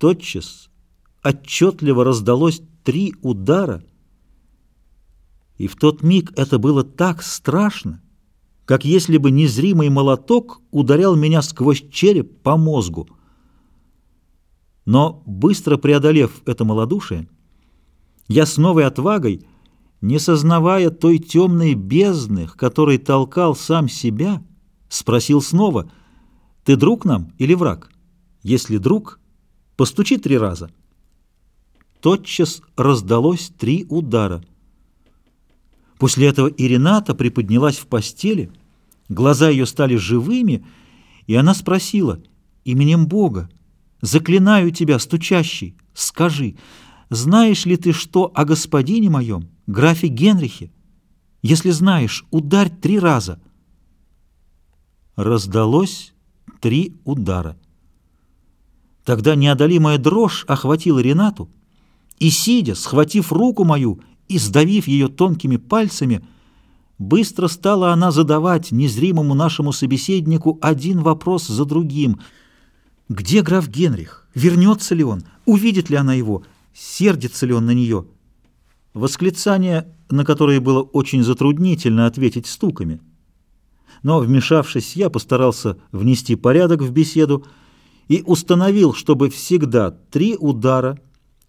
Тотчас отчетливо раздалось три удара, и в тот миг это было так страшно, как если бы незримый молоток ударял меня сквозь череп по мозгу. Но, быстро преодолев это малодушие, я с новой отвагой, не сознавая той темной бездны, которой толкал сам себя, спросил снова, «Ты друг нам или враг? Если друг, постучи три раза». Тотчас раздалось три удара. После этого и Рената приподнялась в постели, глаза ее стали живыми, и она спросила, «Именем Бога, заклинаю тебя, стучащий, скажи, знаешь ли ты что о господине моем, графе Генрихе? Если знаешь, ударь три раза». Раздалось три удара. Тогда неодолимая дрожь охватила Ренату, и, сидя, схватив руку мою и сдавив ее тонкими пальцами, быстро стала она задавать незримому нашему собеседнику один вопрос за другим. Где граф Генрих? Вернется ли он? Увидит ли она его? Сердится ли он на нее? Восклицание, на которое было очень затруднительно ответить стуками. Но, вмешавшись, я постарался внести порядок в беседу и установил, чтобы всегда три удара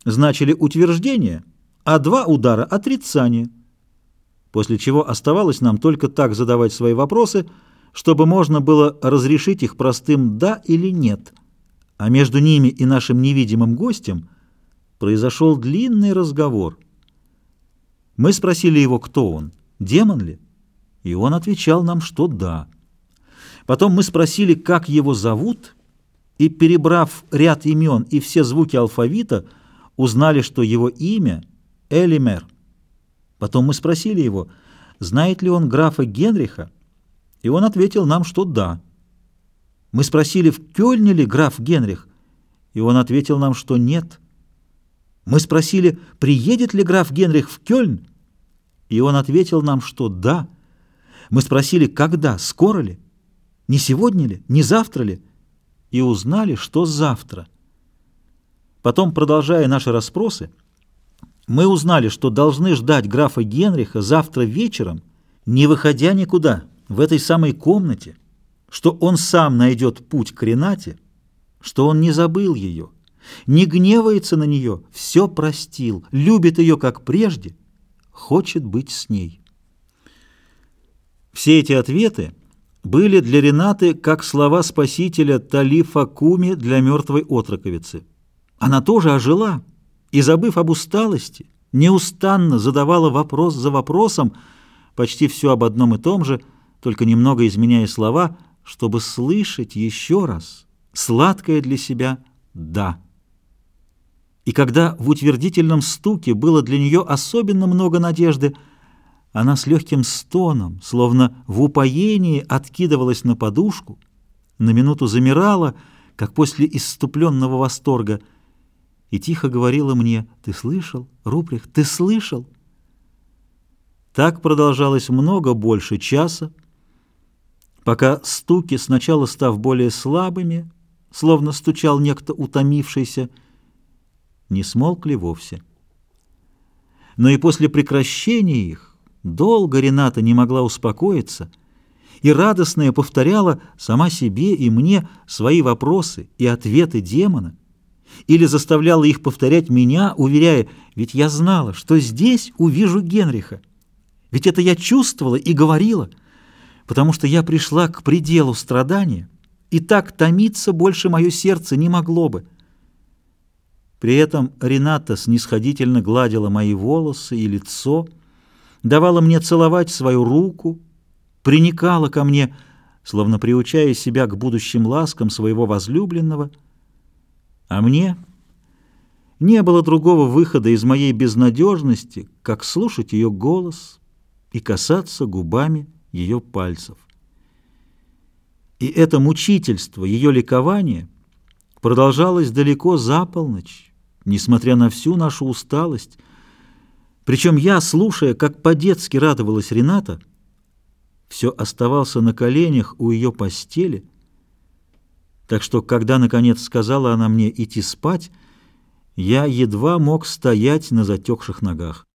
значили утверждение – а два удара — отрицание. После чего оставалось нам только так задавать свои вопросы, чтобы можно было разрешить их простым «да» или «нет». А между ними и нашим невидимым гостем произошел длинный разговор. Мы спросили его, кто он, демон ли? И он отвечал нам, что да. Потом мы спросили, как его зовут, и, перебрав ряд имен и все звуки алфавита, узнали, что его имя — Элимер. Потом мы спросили его, знает ли он графа Генриха, и он ответил нам, что да. Мы спросили, в Кёльне ли граф Генрих, и он ответил нам, что нет. Мы спросили, приедет ли граф Генрих в Кёльн, и он ответил нам, что да. Мы спросили, когда, скоро ли, не сегодня ли, не завтра ли, и узнали, что завтра. Потом, продолжая наши расспросы, мы узнали, что должны ждать графа Генриха завтра вечером, не выходя никуда, в этой самой комнате, что он сам найдет путь к Ренате, что он не забыл ее, не гневается на нее, все простил, любит ее как прежде, хочет быть с ней. Все эти ответы были для Ренаты как слова спасителя Талифа Куми для мертвой отроковицы. Она тоже ожила, и, забыв об усталости, неустанно задавала вопрос за вопросом, почти все об одном и том же, только немного изменяя слова, чтобы слышать еще раз сладкое для себя «да». И когда в утвердительном стуке было для нее особенно много надежды, она с легким стоном, словно в упоении, откидывалась на подушку, на минуту замирала, как после исступленного восторга — и тихо говорила мне, «Ты слышал, Руприх, ты слышал?» Так продолжалось много больше часа, пока стуки, сначала став более слабыми, словно стучал некто утомившийся, не смолкли вовсе. Но и после прекращения их долго Рената не могла успокоиться и радостная повторяла сама себе и мне свои вопросы и ответы демона, или заставляла их повторять меня, уверяя, ведь я знала, что здесь увижу Генриха. Ведь это я чувствовала и говорила, потому что я пришла к пределу страдания, и так томиться больше мое сердце не могло бы. При этом Рената снисходительно гладила мои волосы и лицо, давала мне целовать свою руку, приникала ко мне, словно приучая себя к будущим ласкам своего возлюбленного — а мне не было другого выхода из моей безнадежности, как слушать ее голос и касаться губами ее пальцев. И это мучительство, ее ликование продолжалось далеко за полночь, несмотря на всю нашу усталость. Причем я, слушая, как по-детски радовалась Рената, все оставался на коленях у ее постели, Так что, когда, наконец, сказала она мне идти спать, я едва мог стоять на затекших ногах.